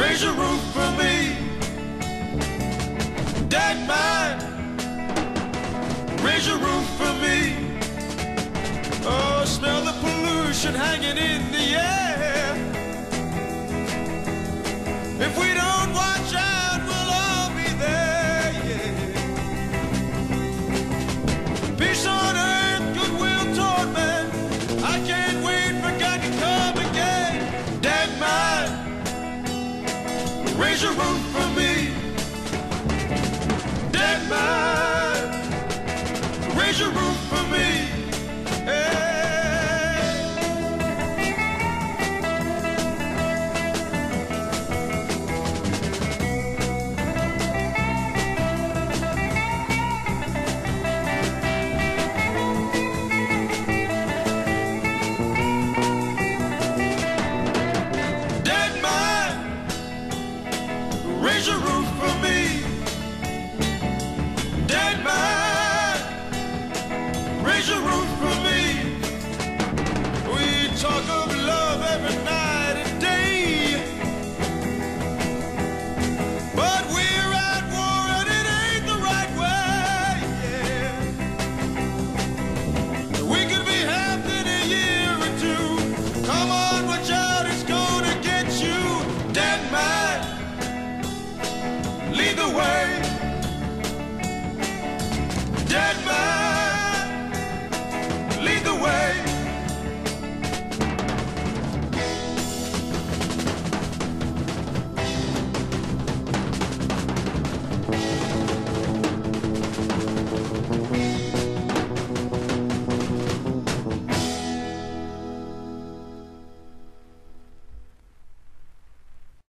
Raise a roof for me, dead man. Raise a roof for me. Oh, smell the pollution hanging in the a roof for me. Dad mine, raise a roof for me. Raise a roof for me. Dead man, raise a roof for me. We talk of love every night and day. But we're at war and it ain't the right way. Yeah. We could be half in a year or two. Come on,